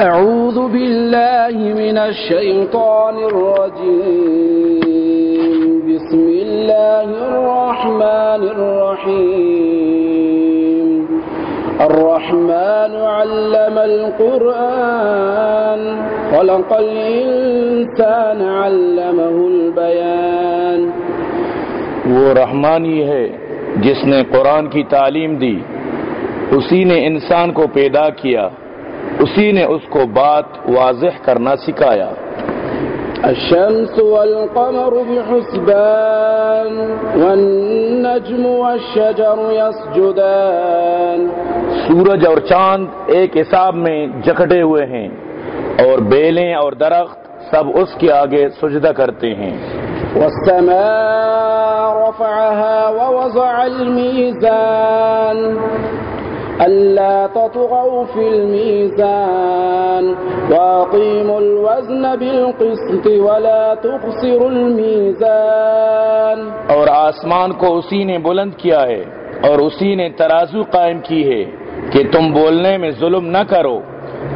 أعوذ بالله من الشيطان الرجيم. بسم الله الرحمن الرحيم. الرحمن علم القرآن. خلق الإنسان علمه البيان. وہ رحمانی ہے جس نے قرآن کی تعلیم دی اسی نے انسان کو پیدا کیا اسی نے اس کو بات واضح کرنا سکھایا۔ الشمس والقمر بحسبان والنجم والشجر يسجدان۔ سورج اور چاند ایک حساب میں جکڑے ہوئے ہیں اور بیلیں اور درخت سب اس کے آگے سجدہ کرتے ہیں۔ والسماء رفعها ووضع الميزان۔ ألا تطغوا في الميزان وأقيموا الوزن بالقسط ولا تخسروا الميزان اور آسمان کو اسی نے بلند کیا ہے اور اسی نے ترازو قائم کی ہے کہ تم بولنے میں ظلم نہ کرو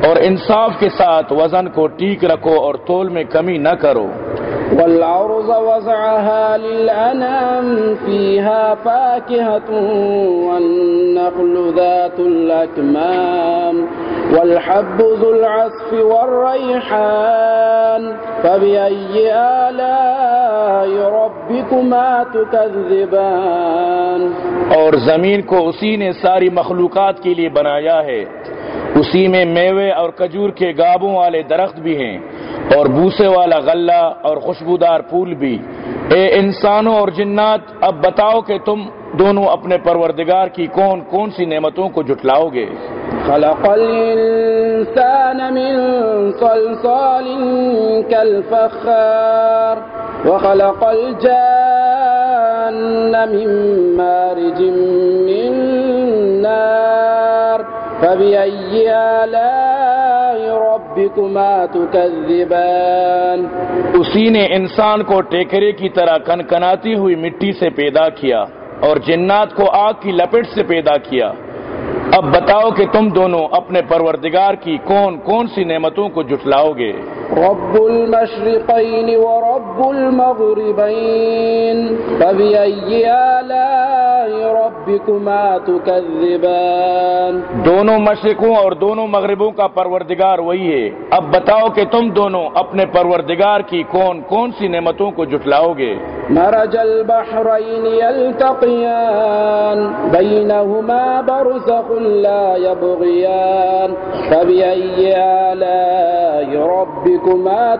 اور انصاف کے ساتھ وزن کو ٹھیک رکھو اور تول میں کمی نہ کرو۔ والعرض وزعها للأنام فيها فاكهة والنخل ذات الأكمام والحب ذو العصف والريحان فبأي آلاء ربكما تكذبان اور زمین کو اسی نے ساری مخلوقات کے لیے بنایا ہے۔ اسی میں میوے اور کجور کے گابوں والے درخت بھی ہیں۔ اور بوسے والا غلہ اور خوشبودار پھول بھی۔ اے انسانوں اور جنات، اب بتاؤ کہ تم دونوں اپنے پروردگار کی کون کون سی نعمتوں کو جٹلاؤ گے؟ خلق الإنسان من صلصال كالفخار، وخلق الجان من مارج من نار۔ فبأي آلاء ربكما تكذبان اسی نے انسان کو ٹیکرے کی طرح کنکناتی ہوئی مٹی سے پیدا کیا اور جنات کو آگ کی لپٹ سے پیدا کیا۔ اب بتاؤ کہ تم دونوں اپنے پروردگار کی کون کون سی نعمتوں کو جٹلاؤ گے؟ رب المشرقين ورب المغربين فبأي آلاء ربكما تكذبان؟ دونوں مشرقوں اور دونوں مغربوں کا پروردگار وہی ہے۔ اب بتاؤ کہ تم دونوں اپنے پروردگار کی کون کون سی نعمتوں کو جٹلاؤ گے؟ مرج البحرين يلتقيان بينهما برزخ لا يبغيان فبأي آلاء ربكما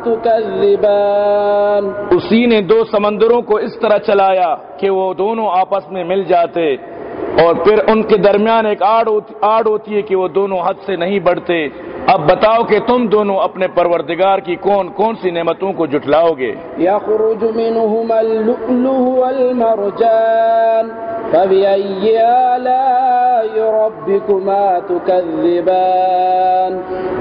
تكذبان اسی نے دو سمندروں کو اس طرح چلایا کہ وہ دونوں آپس میں مل جاتے اور پھر ان کے درمیان ایک آڑ ہوتی آڑ ہوتی ہے کہ وہ دونوں حد سے نہیں بڑھتے۔ اب بتاؤ کہ تم دونوں اپنے پروردگار کی کون کون سی نعمتوں کو جٹلاؤ گے؟ منهما اللؤلؤ والمرجان فبأي آلاء ربكما تكذبان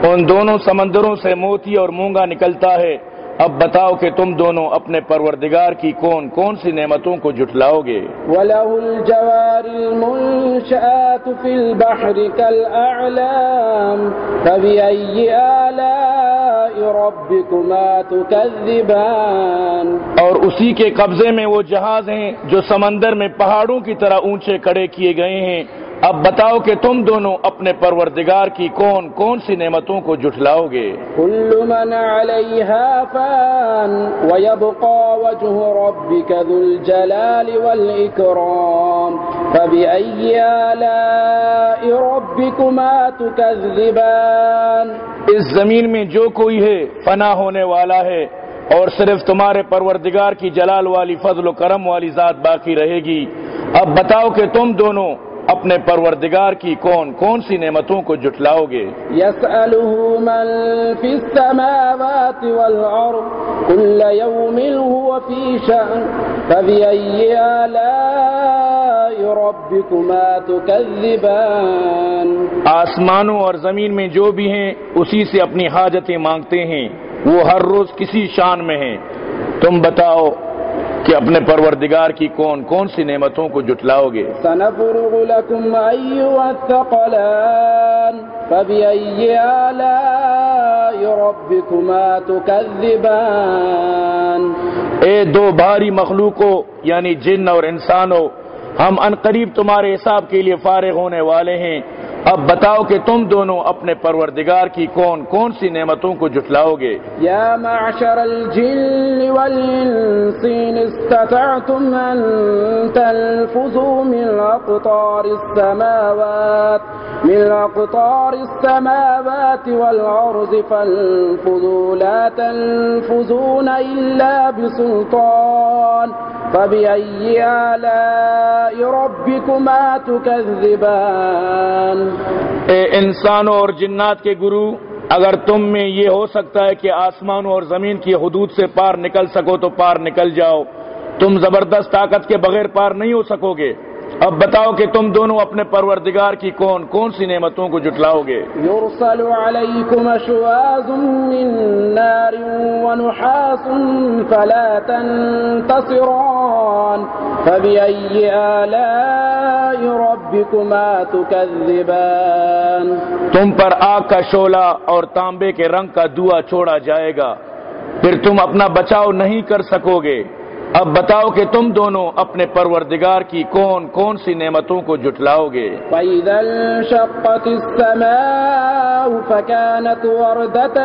ان دونوں سمندروں سے موتی اور مونگا نکلتا ہے۔ اب بتاؤ کہ تم دونوں اپنے پروردگار کی کون کون سی نعمتوں کو جٹلاؤ گے؟ وله الجوار المنشآت في البحر كالأعلام فبأي آلاء ربكما تكذبان اور اسی کے قبضے میں وہ جہاز ہیں جو سمندر میں پہاڑوں کی طرح اونچے کڑے کیے گئے ہیں اب بتاؤ کہ تم دونوں اپنے پروردگار کی کون کون سی نعمتوں کو جٹلاؤ گے؟ كل من عليها فان ويبقى وجه ربك ذو الجلال والإكرام فبأي آلاء ربكما تكذبان اس زمین میں جو کوئی ہے فنا ہونے والا ہے اور صرف تمہارے پروردگار کی جلال والی فضل و کرم والی ذات باقی رہے گی۔ اب بتاؤ کہ تم دونوں اپنے پروردگار کی کون کون سی نعمتوں کو جٹلاؤ گے؟ يسأله من في السماوات والأرض كل يوم هو في شأن فبأي آلاء ربكما تكذبان آسمانوں اور زمین میں جو بھی ہیں اسی سے اپنی حاجتیں مانگتے ہیں۔ وہ ہر روز کسی شان میں ہیں۔ تم بتاؤ کہ اپنے پروردگار کی کون کون سی نعمتوں کو جٹلاؤ گے؟ سنفرغ لكم الثقلان فبأي آلاء ربكما تكذبان؟ اے دو بھاری مخلوقوں یعنی جن اور انسانوں ہم انقریب تمہارے حساب کے لیے فارغ ہونے والے ہیں۔ اب بتاؤ کہ تم دونوں اپنے پروردگار کی کون کون سی نعمتوں کو جٹلاؤ گے؟ يا معشر الجن والإنس إن استطعتم أن تنفذوا من أقطار السماوات، من أقطار السماوات والأرض فانفذوا، لا تنفذون إلا بسلطان. فبأي آلاء ربكما تكذبان اے انسانوں اور جنات کے گرو، اگر تم میں یہ ہو سکتا ہے کہ آسمانوں اور زمین کی حدود سے پار نکل سکو تو پار نکل جاؤ۔ تم زبردست طاقت کے بغیر پار نہیں ہو سکو گے۔ اب بتاؤ کہ تم دونوں اپنے پروردگار کی کون کون سی نعمتوں کو جٹلاؤ گے؟ يرسل عليكم أشواظ من نار ونحاس فلا تنتصران فبأي آلاء ربكما تكذبان تم پر آگ کا شولہ اور تانبے کے رنگ کا دعا چھوڑا جائے گا پھر تم اپنا بچاؤ نہیں کر سکو گے۔ اب بتاؤ کہ تم دونوں اپنے پروردگار کی کون کون سی نعمتوں کو جٹلاؤ گے؟ فإذا انشقت السماء فكانت وردة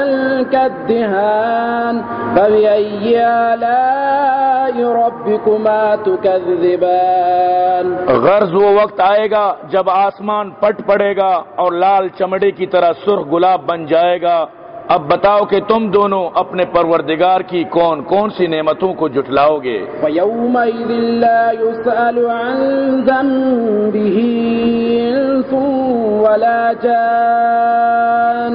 كالدهان فبأي آلاء ربكما تكذبان غرض وہ وقت آئے گا جب آسمان پٹ پڑے گا اور لال چمڑے کی طرح سرخ گلاب بن جائے گا اب بتاؤ کہ تم دونوں اپنے پروردگار کی کون کون سی نعمتوں کو جٹلاؤ گے؟ ويومئذ لا يسأل عن ذنبه إنس ولا جان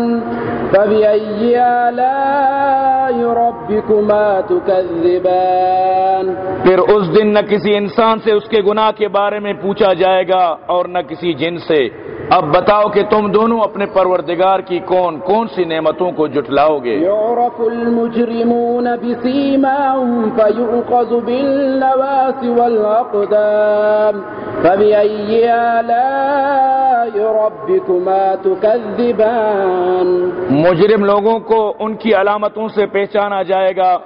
فبأي آلاء ربكما تكذبان پھر اس دن نہ کسی انسان سے اس کے گناہ کے بارے میں پوچھا جائے گا اور نہ کسی جن سے۔ اب بتاؤ کہ تم دونوں اپنے پروردگار کی کون کون سی نعمتوں کو جٹلاؤ گے؟ يعرف المجرمون بسيماهم فيؤخذ بالنواس والأقدام. فبأي آلاء ربكما تكذبان مجرم لوگوں کو ان کی علامتوں سے پہچانا جائے گا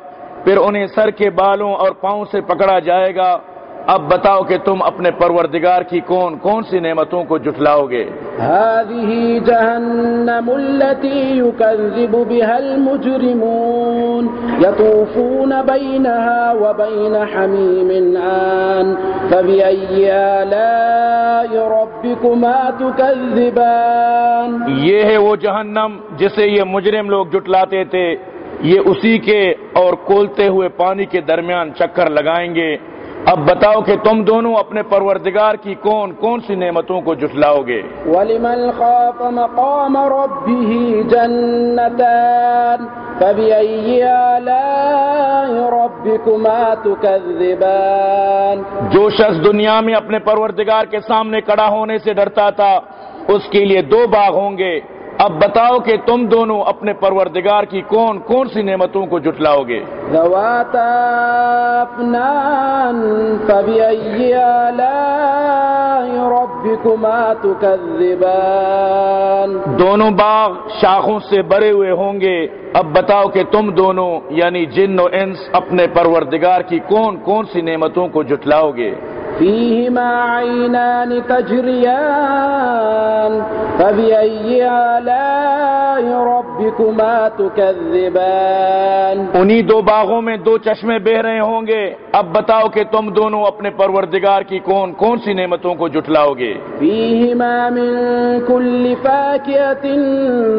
پھر انہیں سر کے بالوں اور پاؤں سے پکڑا جائے گا اب بتاؤ کہ تم اپنے پروردگار کی کون کون سی نعمتوں کو جٹلاؤ گے؟ هذه جهنم التي يكذب بها المجرمون. يطوفون بينها وبين حميم آن. فبأي آلاء ربكما تكذبان؟ یہ ہے وہ جہنم جسے یہ مجرم لوگ جٹلاتے تھے. یہ اسی کے اور کولتے ہوئے پانی کے درمیان چکر لگائیں گے. اب بتاؤ کہ تم دونوں اپنے پروردگار کی کون کون سی نعمتوں کو جٹلاؤ گے؟ ولمن خاف مقام ربه جنتان فبأي آلاء ربكما تكذبان جو شخص دنیا میں اپنے پروردگار کے سامنے کڑا ہونے سے ڈرتا تھا اس کے لیے دو باغ ہوں گے۔ اب بتاؤ کہ تم دونوں اپنے پروردگار کی کون کون سی نعمتوں کو جٹلاؤ گے؟ دونوں باغ شاخوں سے بھرے ہوئے ہوں گے۔ اب بتاؤ کہ تم دونوں یعنی جن و انس اپنے پروردگار کی کون کون سی نعمتوں کو جٹلاؤ گے؟ فيهما عينان تجريان فبأي آلاء ربكما تكذبان؟ انہی دو باغوں میں دو چشمے بہ رہے ہوں گے۔ اب بتاؤ کہ تم دونوں اپنے پروردگار کی کون کون سی نعمتوں کو جٹلاؤ گے؟ فيهما من كل فاكهة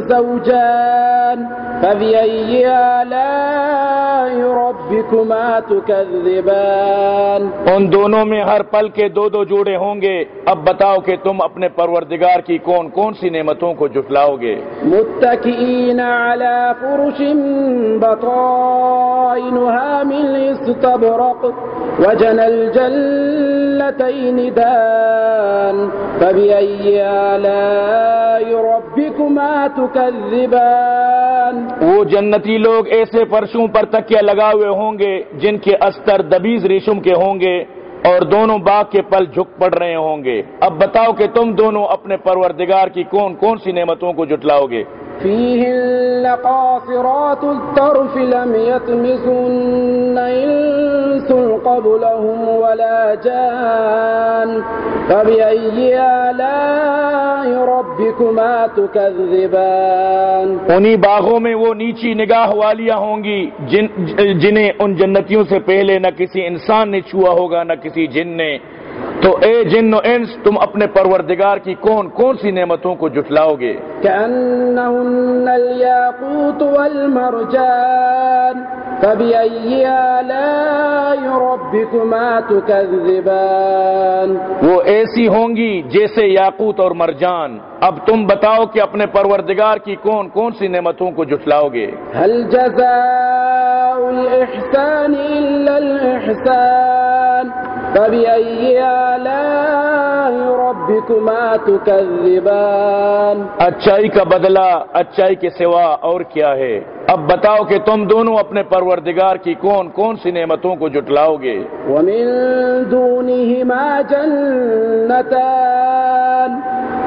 زوجان فبأي آلاء ربكما تكذبان؟ ان دونوں میں ہر پل کے دو دو جوڑے ہوں گے۔ اب بتاؤ کہ تم اپنے پروردگار کی کون کون سی نعمتوں کو جٹلاؤ گے؟ متكئين على فرش بطائنها من استبرق وجنى الجلتين دان فبأي آلاء ربكما تكذبان وہ جنتی لوگ ایسے فرشوں پر تکیہ لگا ہوئے ہوں گے جن کے استر دبیز ریشم کے ہوں گے۔ اور دونوں باغ کے پل جھک پڑ رہے ہوں گے۔ اب بتاؤ کہ تم دونوں اپنے پروردگار کی کون کون سی نعمتوں کو جٹلاؤ گے؟ فیہن قاصرات الطرف لم إنس قبلهم ولا جان فبأي آلاء ربكما تكذبان؟ انہی باغوں میں وہ نیچی نگاہ والیاں ہوں گی، جن جنہیں ان جنتیوں سے پہلے نہ کسی انسان نے چھوا ہوگا، نہ کسی جن نے تو اے جن و انس تم اپنے پروردگار کی کون کون سی نعمتوں کو جٹلاؤ گے؟ والمرجان فبأي آلاء ربكما تكذبان وہ ایسی ہوں گی جیسے یاقوت اور مرجان۔ اب تم بتاؤ کہ اپنے پروردگار کی کون کون سی نعمتوں کو جٹلاؤ گے؟ هل جزاء الإحسان إلا الإحسان؟ فبأي آلاء ربكما تكذبان اچائی کا بدلہ اچائی کے سوا اور کیا ہے؟ اب بتاؤ کہ تم دونوں اپنے پروردگار کی کون کون سی نعمتوں کو جٹلاؤ گے؟ ومن دونهما جنتان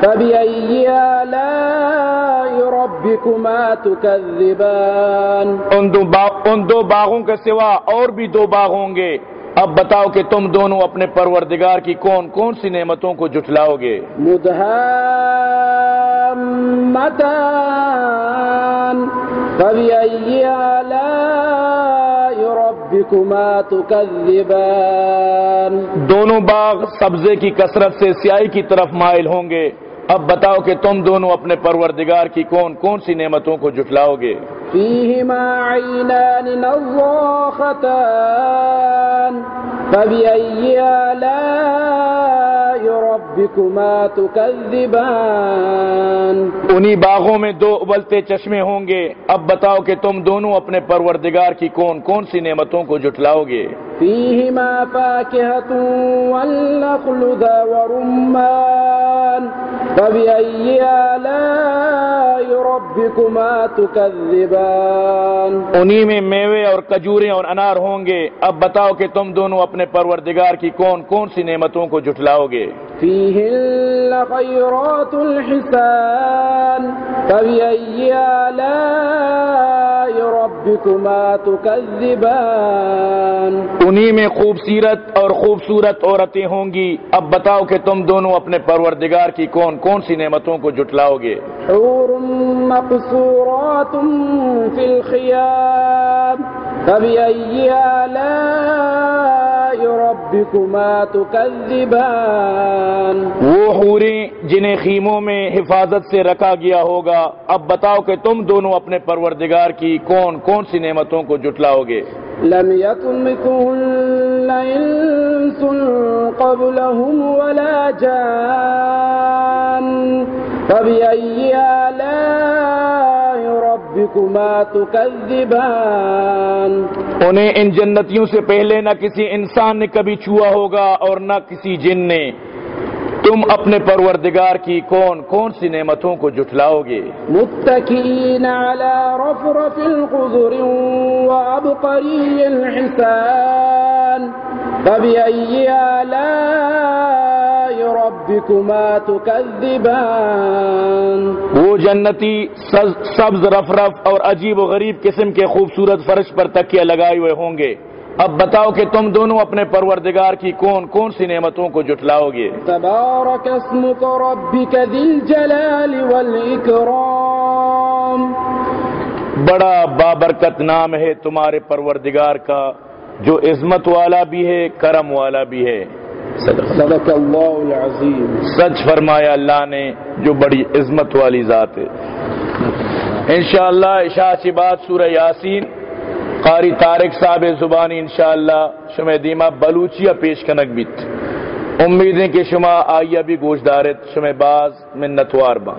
فبأي آلاء ربكما تكذبان ان دو ان دو باغوں کے سوا اور بھی دو باغ ہوں گے۔ اب بتاؤ کہ تم دونوں اپنے پروردگار کی کون کون سی نعمتوں کو جٹلاؤ گے؟ مدهامتان فبأي آلاء ربكما تكذبان؟ دونوں باغ سبزے کی کثرت سے سیاہی کی طرف مائل ہوں گے۔ اب بتاؤ کہ تم دونوں اپنے پروردگار کی کون کون سی نعمتوں کو جٹلاؤ گے؟ فبأي آلاء ربكما تكذبان انہی باغوں میں دو ابلتے چشمے ہوں گے۔ اب بتاؤ کہ تم دونوں اپنے پروردگار کی کون کون سی نعمتوں کو جٹلاؤ گے؟ فيهما فاكهة والنخل ذا ورمان فبأي آلاء ربكما تكذبان انہی میں میوے اور کجورے اور انار ہوں گے۔ اب بتاؤ کہ تم دونوں اپنے پروردگار کی کون کون سی نعمتوں کو جٹلاؤ گے؟ فيهن خيرات الحسان فبأي آلاء ربكما تكذبان؟ انہی میں خوبصورت اور خوبصورت عورتیں ہوں گی۔ اب بتاؤ کہ تم دونوں اپنے پروردگار کی کون کون سی نعمتوں کو جٹلاؤ گے؟ حور مقصورات في الخيام فبأي آلاء ربكما تكذبان. وہ حوریں جنہیں خیموں میں حفاظت سے رکھا گیا ہوگا اب بتاؤ کہ تم دونوں اپنے پروردگار کی کون کون سی نعمتوں کو جٹلاؤ گے لم يطمثهن إنس قبلهم ولا جان. فبأي آلاء ربكما تكذبان انہیں ان جنتیوں سے پہلے نہ کسی انسان نے کبھی چھوا ہوگا اور نہ کسی جن نے۔ تم اپنے پروردگار کی کون کون سی نعمتوں کو جٹلاؤ گے؟ متكئين على رفرف خضر وعبقري حسان فبأي آلاء ربكما تكذبان. وہ جنتی سبز رفرف اور عجیب و غریب قسم کے خوبصورت فرش پر تکیہ لگائے ہوئے ہوں گے۔ اب بتاؤ کہ تم دونوں اپنے پروردگار کی کون کون سی نعمتوں کو جٹلاؤ گے؟ تبارك اسمك ربك ذي الجلال والإكرام بڑا بابرکت نام ہے تمہارے پروردگار کا جو عظمت والا بھی ہے کرم والا بھی ہے۔ صدق الله العظيم سچ فرمایا اللہ نے جو بڑی عظمت والی ذات ہے. انشاءاللہ عشاء سی بات سورہ یاسین قاری طارق صاحب زبانی انشاءاللہ شمع دیما بلوچیا پیش کنک بیت. امیدیں کہ شما آئیا بھی گوشت دارت شمع باز منتوار با